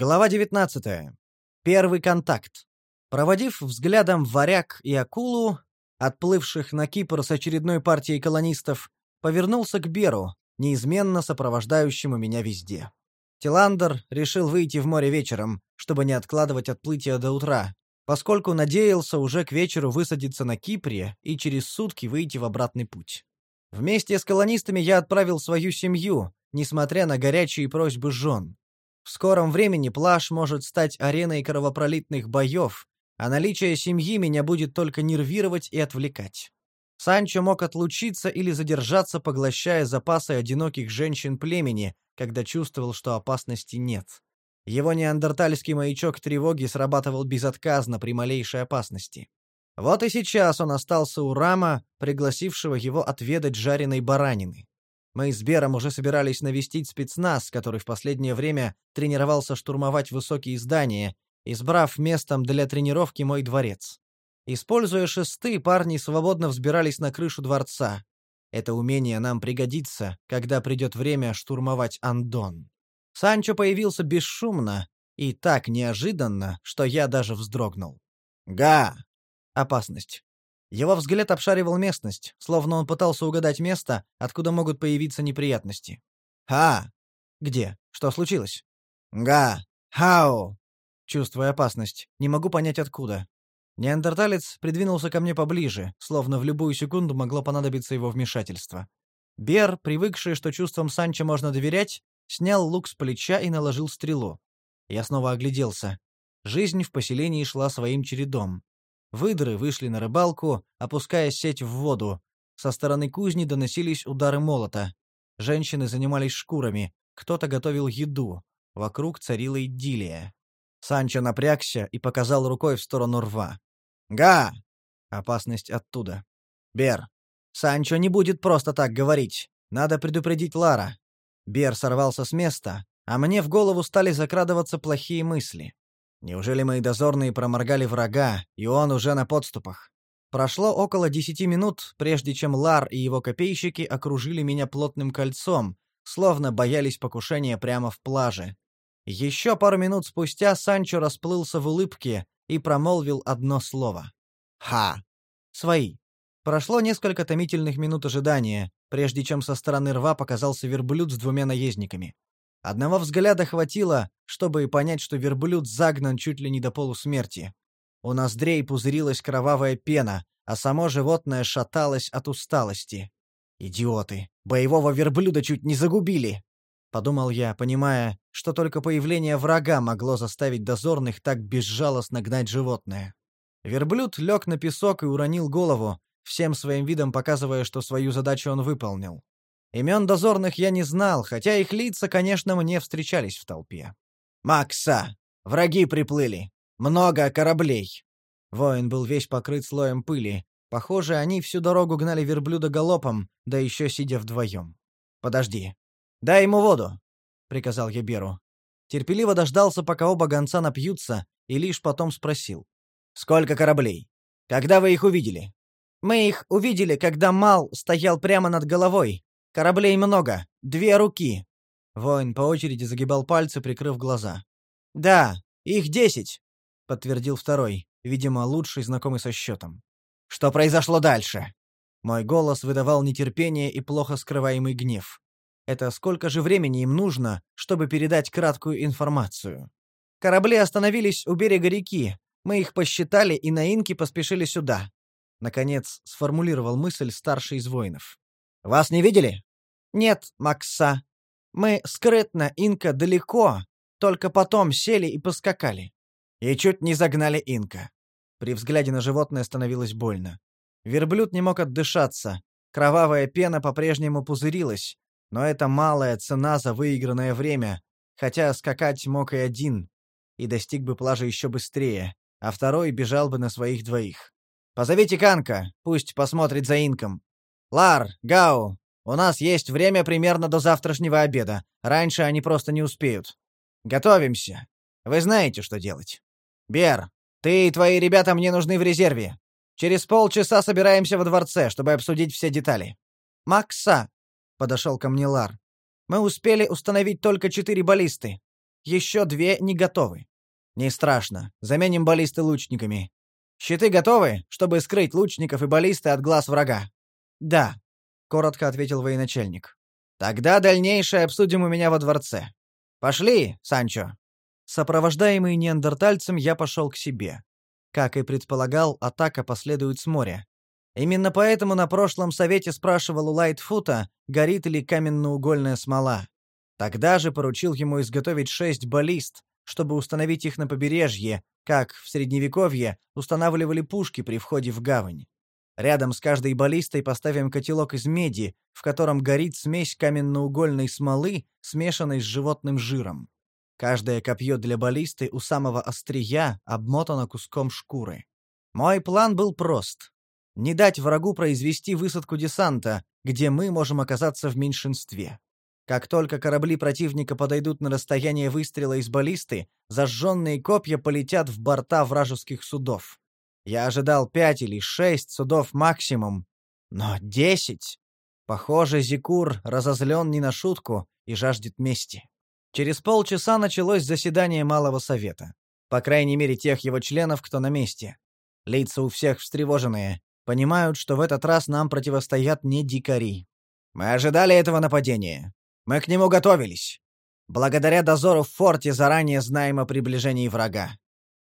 Глава 19. Первый контакт. Проводив взглядом варяг и акулу, отплывших на Кипр с очередной партией колонистов, повернулся к Беру, неизменно сопровождающему меня везде. Тиландер решил выйти в море вечером, чтобы не откладывать отплытие до утра, поскольку надеялся уже к вечеру высадиться на Кипре и через сутки выйти в обратный путь. Вместе с колонистами я отправил свою семью, несмотря на горячие просьбы жен. В скором времени плаж может стать ареной кровопролитных боев, а наличие семьи меня будет только нервировать и отвлекать. Санчо мог отлучиться или задержаться, поглощая запасы одиноких женщин племени, когда чувствовал, что опасности нет. Его неандертальский маячок тревоги срабатывал безотказно при малейшей опасности. Вот и сейчас он остался у Рама, пригласившего его отведать жареной баранины. Мы с Бером уже собирались навестить спецназ, который в последнее время тренировался штурмовать высокие здания, избрав местом для тренировки мой дворец. Используя шесты, парни свободно взбирались на крышу дворца. Это умение нам пригодится, когда придет время штурмовать Андон. Санчо появился бесшумно и так неожиданно, что я даже вздрогнул. «Га!» Опасность. Его взгляд обшаривал местность, словно он пытался угадать место, откуда могут появиться неприятности. «Ха!» «Где? Что случилось?» «Га! Хау!» Чувствуя опасность, не могу понять откуда. Неандерталец придвинулся ко мне поближе, словно в любую секунду могло понадобиться его вмешательство. Бер, привыкший, что чувствам Санчо можно доверять, снял лук с плеча и наложил стрелу. Я снова огляделся. Жизнь в поселении шла своим чередом. Выдры вышли на рыбалку, опуская сеть в воду. Со стороны кузни доносились удары молота. Женщины занимались шкурами, кто-то готовил еду. Вокруг царила идиллия. Санчо напрягся и показал рукой в сторону рва. «Га!» Опасность оттуда. «Бер, Санчо не будет просто так говорить. Надо предупредить Лара». Бер сорвался с места, а мне в голову стали закрадываться плохие мысли. Неужели мои дозорные проморгали врага, и он уже на подступах? Прошло около десяти минут, прежде чем Лар и его копейщики окружили меня плотным кольцом, словно боялись покушения прямо в плаже. Еще пару минут спустя Санчо расплылся в улыбке и промолвил одно слово. «Ха!» «Свои». Прошло несколько томительных минут ожидания, прежде чем со стороны рва показался верблюд с двумя наездниками. Одного взгляда хватило, чтобы понять, что верблюд загнан чуть ли не до полусмерти. У ноздрей пузырилась кровавая пена, а само животное шаталось от усталости. «Идиоты! Боевого верблюда чуть не загубили!» — подумал я, понимая, что только появление врага могло заставить дозорных так безжалостно гнать животное. Верблюд лег на песок и уронил голову, всем своим видом показывая, что свою задачу он выполнил. Имен дозорных я не знал, хотя их лица, конечно, мне встречались в толпе. «Макса! Враги приплыли! Много кораблей!» Воин был весь покрыт слоем пыли. Похоже, они всю дорогу гнали верблюда галопом, да еще сидя вдвоем. «Подожди. Дай ему воду!» — приказал я Беру. Терпеливо дождался, пока оба гонца напьются, и лишь потом спросил. «Сколько кораблей? Когда вы их увидели?» «Мы их увидели, когда Мал стоял прямо над головой, Кораблей много. Две руки. Воин по очереди загибал пальцы, прикрыв глаза. Да, их десять, подтвердил второй, видимо, лучший знакомый со счетом. Что произошло дальше? Мой голос выдавал нетерпение и плохо скрываемый гнев. Это сколько же времени им нужно, чтобы передать краткую информацию? Корабли остановились у берега реки. Мы их посчитали и на инки поспешили сюда. Наконец сформулировал мысль старший из воинов. Вас не видели? Нет, Макса. Мы скрытно, Инка далеко, только потом сели и поскакали. И чуть не загнали Инка. При взгляде на животное становилось больно. Верблюд не мог отдышаться. Кровавая пена по-прежнему пузырилась, но это малая цена за выигранное время, хотя скакать мог и один, и достиг бы плажа еще быстрее, а второй бежал бы на своих двоих. «Позовите Канка, пусть посмотрит за инком. «Лар, Гау, у нас есть время примерно до завтрашнего обеда. Раньше они просто не успеют. Готовимся. Вы знаете, что делать. Бер, ты и твои ребята мне нужны в резерве. Через полчаса собираемся во дворце, чтобы обсудить все детали. Макса, подошел ко мне Лар. Мы успели установить только четыре баллисты. еще две не готовы. Не страшно, заменим баллисты лучниками. Щиты готовы, чтобы скрыть лучников и баллисты от глаз врага? Да, коротко ответил военачальник. Тогда дальнейшее обсудим у меня во дворце. Пошли, Санчо. Сопровождаемый неандертальцем, я пошел к себе. Как и предполагал, атака последует с моря. Именно поэтому на прошлом совете спрашивал у Лайтфута, горит ли каменноугольная смола. Тогда же поручил ему изготовить шесть баллист, чтобы установить их на побережье, как в Средневековье устанавливали пушки при входе в гавань. Рядом с каждой баллистой поставим котелок из меди, в котором горит смесь каменноугольной смолы, смешанной с животным жиром. Каждое копье для баллисты у самого острия обмотано куском шкуры. Мой план был прост. Не дать врагу произвести высадку десанта, где мы можем оказаться в меньшинстве. Как только корабли противника подойдут на расстояние выстрела из баллисты, зажженные копья полетят в борта вражеских судов. Я ожидал пять или шесть судов максимум, но десять. Похоже, Зикур разозлен не на шутку и жаждет мести. Через полчаса началось заседание Малого Совета. По крайней мере, тех его членов, кто на месте. Лица у всех встревоженные. Понимают, что в этот раз нам противостоят не дикари. Мы ожидали этого нападения. Мы к нему готовились. Благодаря дозору в форте заранее знаем о приближении врага.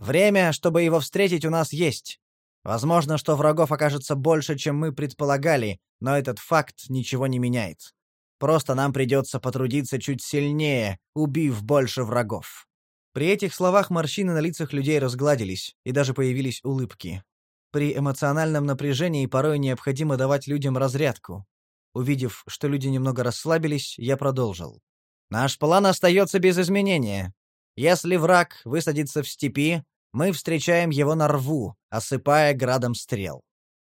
Время, чтобы его встретить, у нас есть. Возможно, что врагов окажется больше, чем мы предполагали, но этот факт ничего не меняет. Просто нам придется потрудиться чуть сильнее, убив больше врагов». При этих словах морщины на лицах людей разгладились, и даже появились улыбки. При эмоциональном напряжении порой необходимо давать людям разрядку. Увидев, что люди немного расслабились, я продолжил. «Наш план остается без изменения. Если враг высадится в степи, мы встречаем его на рву, осыпая градом стрел.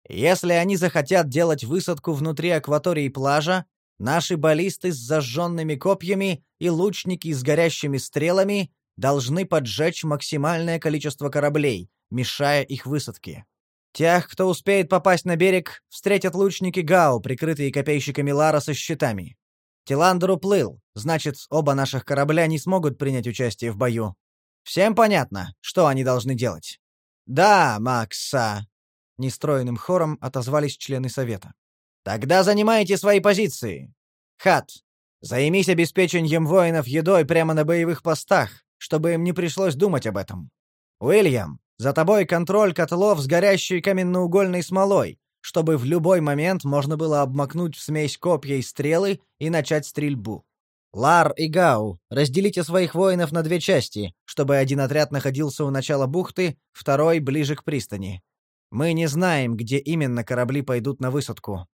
Если они захотят делать высадку внутри акватории плажа, Наши баллисты с зажженными копьями и лучники с горящими стрелами должны поджечь максимальное количество кораблей, мешая их высадке. Тех, кто успеет попасть на берег, встретят лучники Гау, прикрытые копейщиками Лара со щитами. Тиландер уплыл, значит, оба наших корабля не смогут принять участие в бою. Всем понятно, что они должны делать? Да, Макса, нестроенным хором отозвались члены совета. Тогда занимайте свои позиции. Хат, займись обеспечением воинов едой прямо на боевых постах, чтобы им не пришлось думать об этом. Уильям, за тобой контроль котлов с горящей каменноугольной смолой, чтобы в любой момент можно было обмакнуть в смесь копья и стрелы и начать стрельбу. Лар и Гау, разделите своих воинов на две части, чтобы один отряд находился у начала бухты, второй ближе к пристани. Мы не знаем, где именно корабли пойдут на высадку.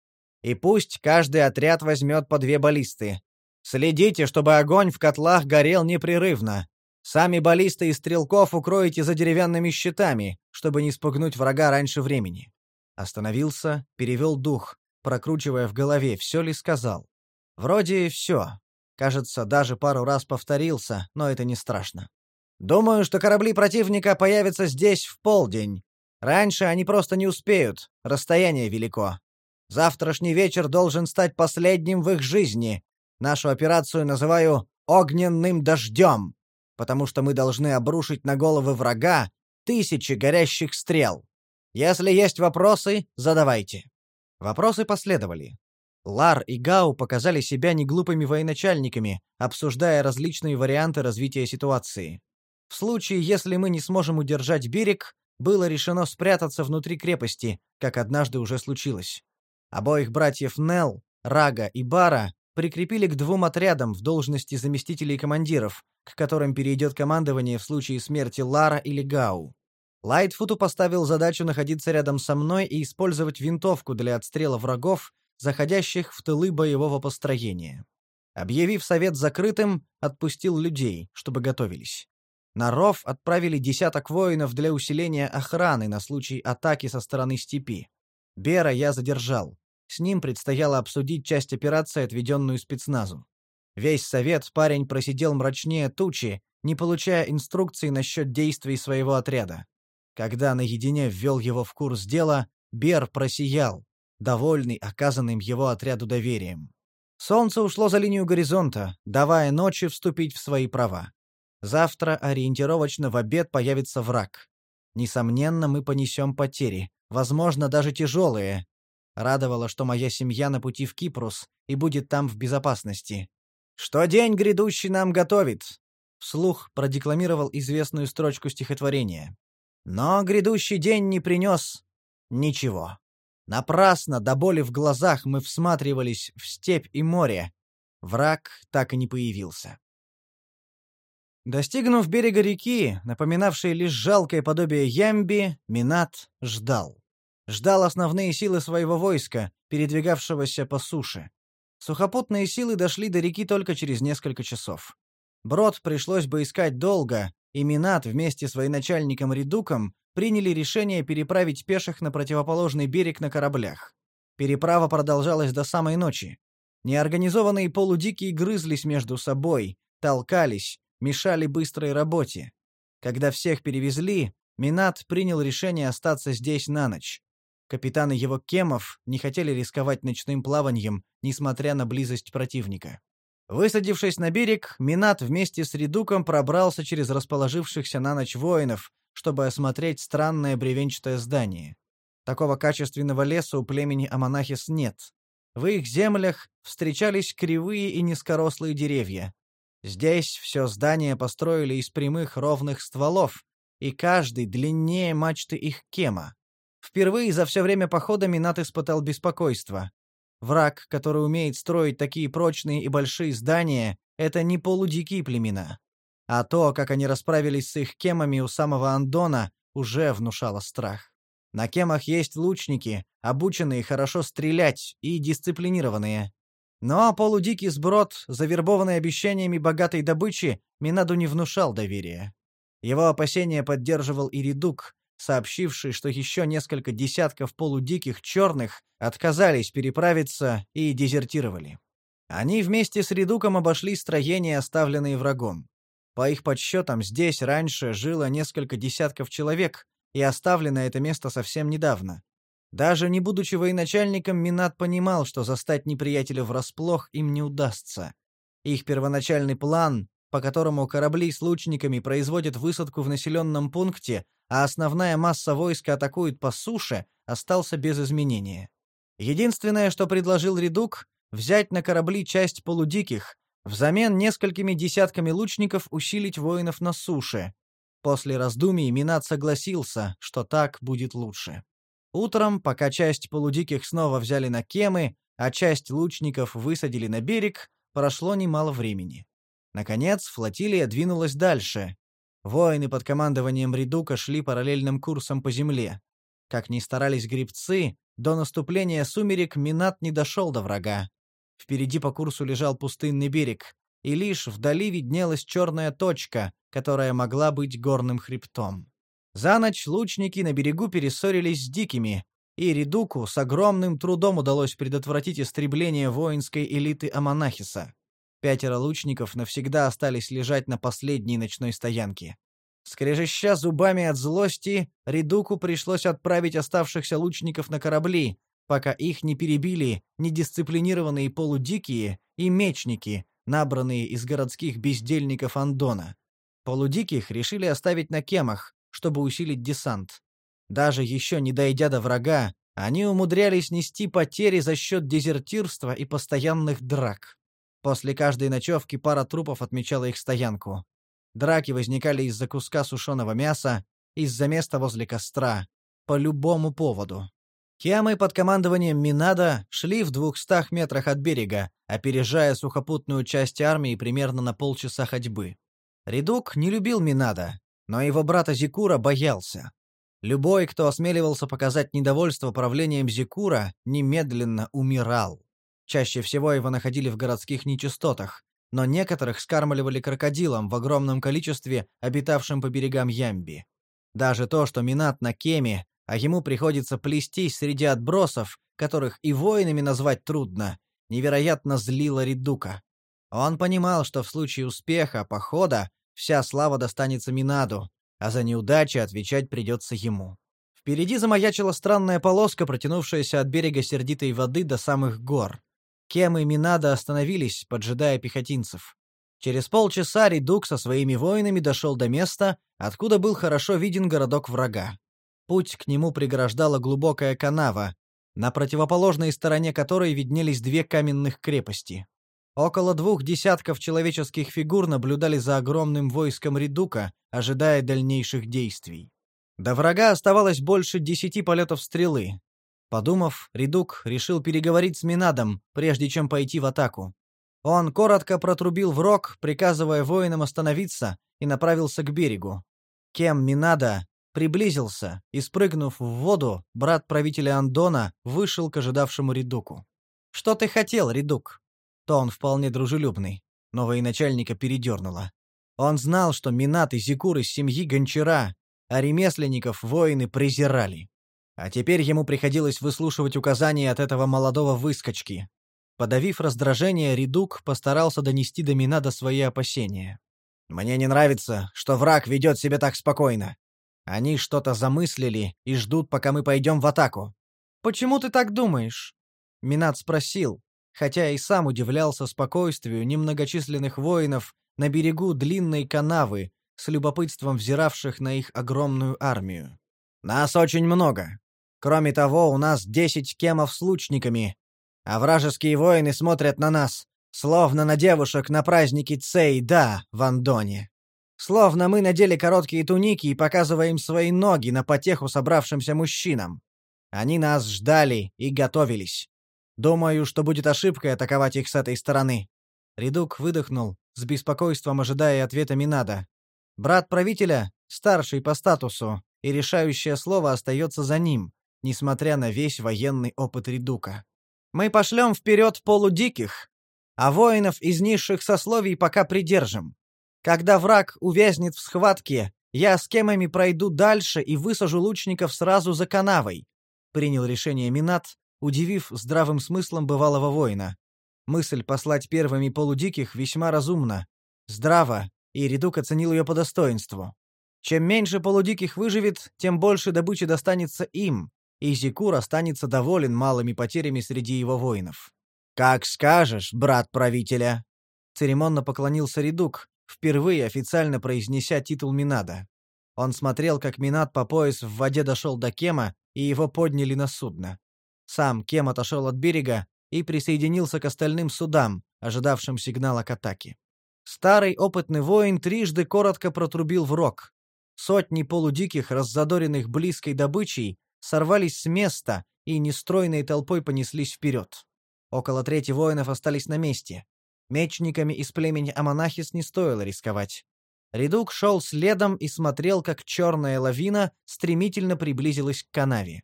И пусть каждый отряд возьмет по две баллисты. Следите, чтобы огонь в котлах горел непрерывно. Сами баллисты и стрелков укроете за деревянными щитами, чтобы не спугнуть врага раньше времени. Остановился, перевел дух, прокручивая в голове, все ли сказал. Вроде все. Кажется, даже пару раз повторился, но это не страшно. Думаю, что корабли противника появятся здесь в полдень. Раньше они просто не успеют, расстояние велико. Завтрашний вечер должен стать последним в их жизни. Нашу операцию называю «огненным дождем», потому что мы должны обрушить на головы врага тысячи горящих стрел. Если есть вопросы, задавайте». Вопросы последовали. Лар и Гау показали себя неглупыми военачальниками, обсуждая различные варианты развития ситуации. В случае, если мы не сможем удержать берег, было решено спрятаться внутри крепости, как однажды уже случилось. Обоих братьев Нел, Рага и Бара прикрепили к двум отрядам в должности заместителей командиров, к которым перейдет командование в случае смерти Лара или Гау. Лайтфуту поставил задачу находиться рядом со мной и использовать винтовку для отстрела врагов, заходящих в тылы боевого построения. Объявив совет закрытым, отпустил людей, чтобы готовились. На ров отправили десяток воинов для усиления охраны на случай атаки со стороны степи. Бера я задержал. С ним предстояло обсудить часть операции, отведенную спецназу. Весь совет парень просидел мрачнее тучи, не получая инструкций насчет действий своего отряда. Когда наедине ввел его в курс дела, Бер просиял, довольный оказанным его отряду доверием. Солнце ушло за линию горизонта, давая ночи вступить в свои права. Завтра ориентировочно в обед появится враг. Несомненно, мы понесем потери, возможно, даже тяжелые. Радовало, что моя семья на пути в Кипрус и будет там в безопасности. «Что день грядущий нам готовит?» Вслух продекламировал известную строчку стихотворения. Но грядущий день не принес ничего. Напрасно до боли в глазах мы всматривались в степь и море. Враг так и не появился. Достигнув берега реки, напоминавшей лишь жалкое подобие Ямби, Минат ждал. Ждал основные силы своего войска, передвигавшегося по суше. Сухопутные силы дошли до реки только через несколько часов. Брод пришлось бы искать долго, и Минат вместе с военачальником Редуком приняли решение переправить пеших на противоположный берег на кораблях. Переправа продолжалась до самой ночи. Неорганизованные полудикие грызлись между собой, толкались, мешали быстрой работе. Когда всех перевезли, Минат принял решение остаться здесь на ночь. Капитаны его кемов не хотели рисковать ночным плаванием, несмотря на близость противника. Высадившись на берег, Минат вместе с Редуком пробрался через расположившихся на ночь воинов, чтобы осмотреть странное бревенчатое здание. Такого качественного леса у племени Аманахис нет. В их землях встречались кривые и низкорослые деревья. Здесь все здание построили из прямых ровных стволов, и каждый длиннее мачты их кема. Впервые за все время похода Минат испытал беспокойство. Враг, который умеет строить такие прочные и большие здания, это не полудикие племена. А то, как они расправились с их кемами у самого Андона, уже внушало страх. На кемах есть лучники, обученные хорошо стрелять и дисциплинированные. Но полудикий сброд, завербованный обещаниями богатой добычи, Минаду не внушал доверия. Его опасения поддерживал и Редук, сообщивший, что еще несколько десятков полудиких черных отказались переправиться и дезертировали. Они вместе с Редуком обошли строения, оставленные врагом. По их подсчетам, здесь раньше жило несколько десятков человек, и оставлено это место совсем недавно. Даже не будучи военачальником, Минат понимал, что застать неприятеля врасплох им не удастся. Их первоначальный план, по которому корабли с лучниками производят высадку в населенном пункте, а основная масса войска атакует по суше, остался без изменения. Единственное, что предложил Редук, взять на корабли часть полудиких, взамен несколькими десятками лучников усилить воинов на суше. После раздумий Минат согласился, что так будет лучше. Утром, пока часть полудиких снова взяли на кемы, а часть лучников высадили на берег, прошло немало времени. Наконец, флотилия двинулась дальше. Воины под командованием Редука шли параллельным курсом по земле. Как ни старались гребцы, до наступления сумерек Минат не дошел до врага. Впереди по курсу лежал пустынный берег, и лишь вдали виднелась черная точка, которая могла быть горным хребтом. За ночь лучники на берегу перессорились с дикими, и Редуку с огромным трудом удалось предотвратить истребление воинской элиты Аманахиса. Пятеро лучников навсегда остались лежать на последней ночной стоянке. Скрежеща зубами от злости, Редуку пришлось отправить оставшихся лучников на корабли, пока их не перебили недисциплинированные полудикие и мечники, набранные из городских бездельников Андона. Полудиких решили оставить на кемах, чтобы усилить десант. Даже еще не дойдя до врага, они умудрялись нести потери за счет дезертирства и постоянных драк. После каждой ночевки пара трупов отмечала их стоянку. Драки возникали из-за куска сушеного мяса, из-за места возле костра, по любому поводу. Кемы под командованием Минада шли в двухстах метрах от берега, опережая сухопутную часть армии примерно на полчаса ходьбы. Редук не любил Минада, но его брата Зикура боялся. Любой, кто осмеливался показать недовольство правлением Зикура, немедленно умирал. Чаще всего его находили в городских нечистотах, но некоторых скармливали крокодилам в огромном количестве, обитавшим по берегам Ямби. Даже то, что Минат на Кеме, а ему приходится плестись среди отбросов, которых и воинами назвать трудно, невероятно злило Редука. Он понимал, что в случае успеха похода Вся слава достанется Минаду, а за неудачи отвечать придется ему. Впереди замаячила странная полоска, протянувшаяся от берега сердитой воды до самых гор. Кем и Минада остановились, поджидая пехотинцев. Через полчаса Редук со своими воинами дошел до места, откуда был хорошо виден городок врага. Путь к нему преграждала глубокая канава, на противоположной стороне которой виднелись две каменных крепости. Около двух десятков человеческих фигур наблюдали за огромным войском Редука, ожидая дальнейших действий. До врага оставалось больше десяти полетов стрелы. Подумав, Редук решил переговорить с Минадом, прежде чем пойти в атаку. Он коротко протрубил в рог, приказывая воинам остановиться, и направился к берегу. Кем Минада приблизился, и, спрыгнув в воду, брат правителя Андона вышел к ожидавшему Редуку. «Что ты хотел, Редук?» То он вполне дружелюбный, но военачальника передернуло. Он знал, что Минат и Зикур из семьи Гончара, а ремесленников воины презирали. А теперь ему приходилось выслушивать указания от этого молодого выскочки. Подавив раздражение, Редук постарался донести до Минада свои опасения. «Мне не нравится, что враг ведет себя так спокойно. Они что-то замыслили и ждут, пока мы пойдем в атаку». «Почему ты так думаешь?» Минад спросил, хотя и сам удивлялся спокойствию немногочисленных воинов на берегу длинной канавы, с любопытством взиравших на их огромную армию. «Нас очень много. Кроме того, у нас десять кемов с лучниками, а вражеские воины смотрят на нас, словно на девушек на празднике Цей-Да в Андоне. Словно мы надели короткие туники и показываем свои ноги на потеху собравшимся мужчинам. Они нас ждали и готовились. Думаю, что будет ошибкой атаковать их с этой стороны. Редук выдохнул, с беспокойством ожидая ответа Минада. Брат правителя, старший по статусу, и решающее слово остается за ним, несмотря на весь военный опыт Редука. Мы пошлем вперед полудиких, а воинов из низших сословий пока придержим. Когда враг увязнет в схватке, я с кемами пройду дальше и высажу лучников сразу за канавой», — принял решение Минат, удивив здравым смыслом бывалого воина. Мысль послать первыми полудиких весьма разумна, здраво, и Редук оценил ее по достоинству. Чем меньше полудиких выживет, тем больше добычи достанется им, и Зикур останется доволен малыми потерями среди его воинов. «Как скажешь, брат правителя!» Церемонно поклонился Редук, впервые официально произнеся титул Минада. Он смотрел, как Минад по пояс в воде дошел до Кема, и его подняли на судно. Сам Кем отошел от берега и присоединился к остальным судам, ожидавшим сигнала к атаке. Старый опытный воин трижды коротко протрубил в рог. Сотни полудиких, раззадоренных близкой добычей, сорвались с места и нестройной толпой понеслись вперед. Около трети воинов остались на месте. Мечниками из племени Аманахис не стоило рисковать. Редук шел следом и смотрел, как черная лавина стремительно приблизилась к канаве.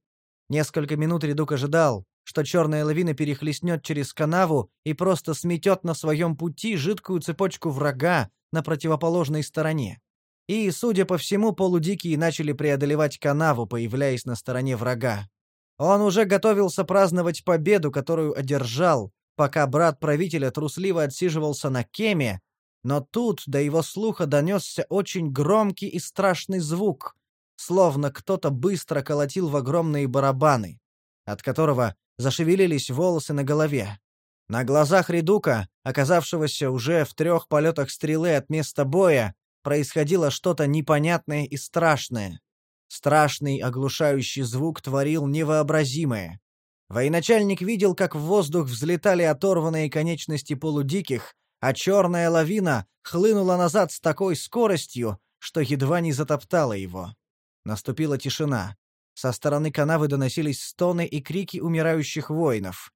Несколько минут Редук ожидал, что черная лавина перехлестнет через канаву и просто сметет на своем пути жидкую цепочку врага на противоположной стороне. И, судя по всему, полудикие начали преодолевать канаву, появляясь на стороне врага. Он уже готовился праздновать победу, которую одержал, пока брат правителя трусливо отсиживался на кеме, но тут до его слуха донесся очень громкий и страшный звук, словно кто-то быстро колотил в огромные барабаны, от которого зашевелились волосы на голове. На глазах Редука, оказавшегося уже в трех полетах стрелы от места боя, происходило что-то непонятное и страшное. Страшный оглушающий звук творил невообразимое. Военачальник видел, как в воздух взлетали оторванные конечности полудиких, а черная лавина хлынула назад с такой скоростью, что едва не затоптала его. Наступила тишина. Со стороны канавы доносились стоны и крики умирающих воинов.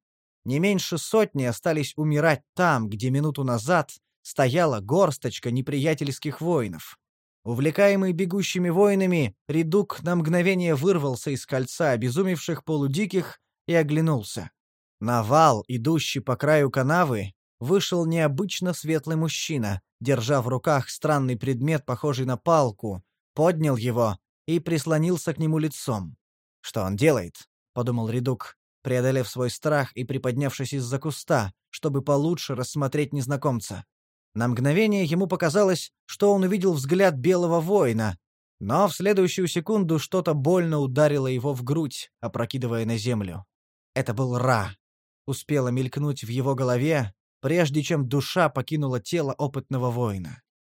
Не меньше сотни остались умирать там, где минуту назад стояла горсточка неприятельских воинов. Увлекаемый бегущими воинами, Редук на мгновение вырвался из кольца обезумевших полудиких и оглянулся. На вал, идущий по краю канавы, вышел необычно светлый мужчина, держа в руках странный предмет, похожий на палку, поднял его и прислонился к нему лицом. «Что он делает?» — подумал Редук, преодолев свой страх и приподнявшись из-за куста, чтобы получше рассмотреть незнакомца. На мгновение ему показалось, что он увидел взгляд белого воина, но в следующую секунду что-то больно ударило его в грудь, опрокидывая на землю. Это был Ра. Успело мелькнуть в его голове, прежде чем душа покинула тело опытного воина.